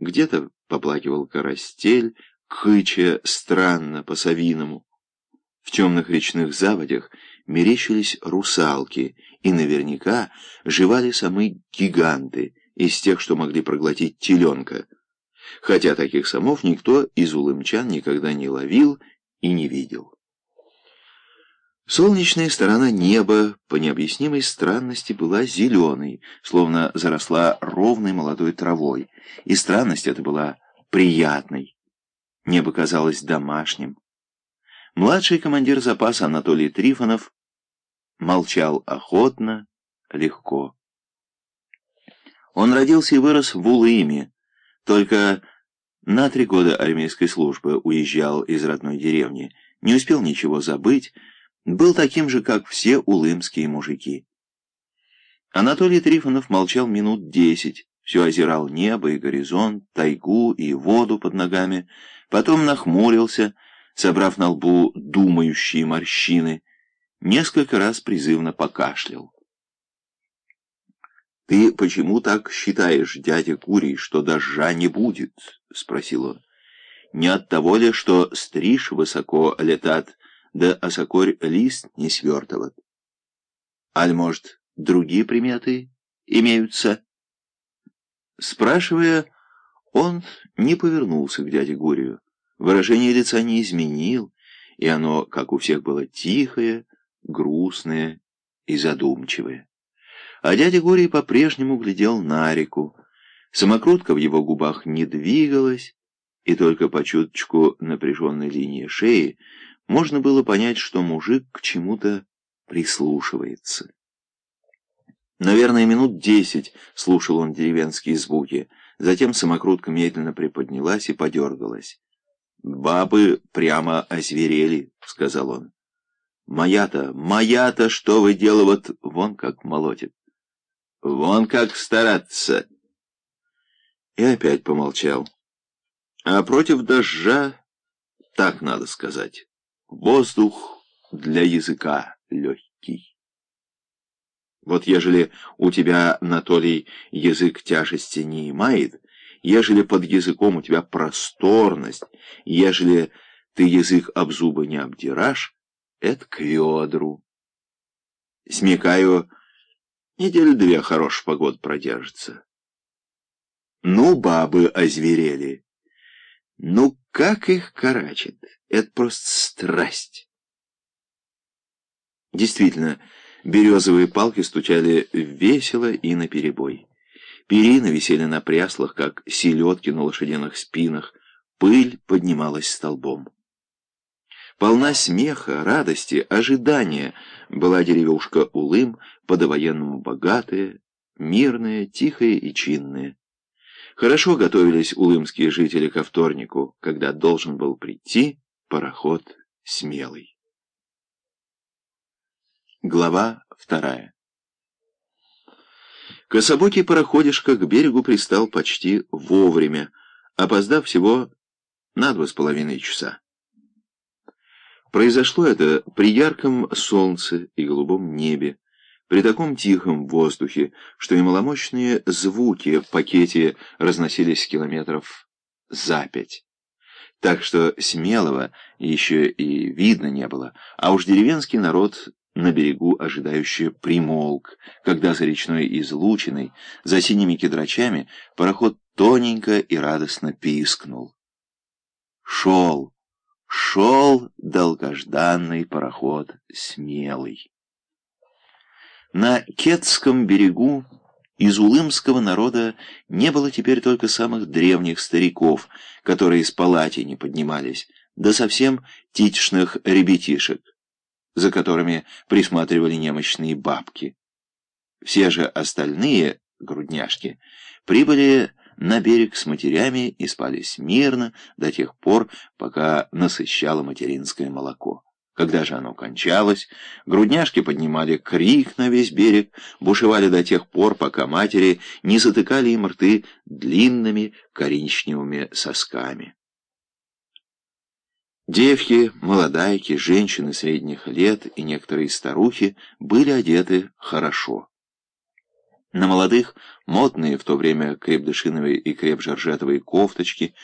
Где-то поплакивал карастель, кыча странно по-совиному. В темных речных заводях мерещились русалки, и наверняка жевали самые гиганты из тех, что могли проглотить теленка, хотя таких самов никто из улымчан никогда не ловил и не видел. Солнечная сторона неба по необъяснимой странности была зеленой, словно заросла ровной молодой травой, и странность эта была приятной. Небо казалось домашним. Младший командир запаса Анатолий Трифонов молчал охотно, легко. Он родился и вырос в Улыме, только на три года армейской службы уезжал из родной деревни, не успел ничего забыть, был таким же, как все улымские мужики. Анатолий Трифонов молчал минут десять, все озирал небо и горизонт, тайгу и воду под ногами, потом нахмурился, собрав на лбу думающие морщины, несколько раз призывно покашлял. «Ты почему так считаешь, дядя Курий, что дождя не будет?» — спросил он. «Не от того ли, что стриж высоко летат, да осокорь лист не свертыват. Аль, может, другие приметы имеются? Спрашивая, он не повернулся к дяде Гурию. Выражение лица не изменил, и оно, как у всех, было тихое, грустное и задумчивое. А дядя Гурий по-прежнему глядел на реку. Самокрутка в его губах не двигалась, и только по чуточку напряженной линии шеи можно было понять, что мужик к чему-то прислушивается. Наверное, минут десять слушал он деревенские звуки, затем самокрутка медленно приподнялась и подергалась. «Бабы прямо озверели», — сказал он. «Моя-то, моя-то, что вы дело вот вон как молотит! Вон как стараться!» И опять помолчал. «А против дождя так надо сказать». Воздух для языка легкий. Вот ежели у тебя, Анатолий, язык тяжести не имеет, ежели под языком у тебя просторность, ежели ты язык об зубы не обдирашь, это к ведру. Смекаю, неделю две хорош погод продержится. Ну, бабы озверели. Ну, как их карачит? Это просто страсть. Действительно, березовые палки стучали весело и наперебой. Перины висели на пряслах, как селедки на лошадиных спинах, пыль поднималась столбом. Полна смеха, радости, ожидания была деревушка Улым, по-довоенному богатая, мирная, тихая и чинная. Хорошо готовились улымские жители ко вторнику, когда должен был прийти пароход «Смелый». Глава вторая Кособокий пароходишка к берегу пристал почти вовремя, опоздав всего на два с половиной часа. Произошло это при ярком солнце и голубом небе, при таком тихом воздухе, что и маломощные звуки в пакете разносились километров за пять. Так что смелого еще и видно не было, а уж деревенский народ на берегу ожидающе примолк, когда за речной излучиной, за синими кедрачами, пароход тоненько и радостно пискнул. Шел, шел долгожданный пароход смелый. На Кетском берегу из улымского народа не было теперь только самых древних стариков, которые из палати не поднимались, да совсем титишных ребятишек, за которыми присматривали немощные бабки. Все же остальные грудняшки прибыли на берег с матерями и спали смирно до тех пор, пока насыщало материнское молоко. Когда же оно кончалось, грудняшки поднимали крик на весь берег, бушевали до тех пор, пока матери не затыкали им рты длинными коричневыми сосками. Девки, молодайки, женщины средних лет и некоторые старухи были одеты хорошо. На молодых модные в то время крепдышиновые и креп-жоржетовые кофточки,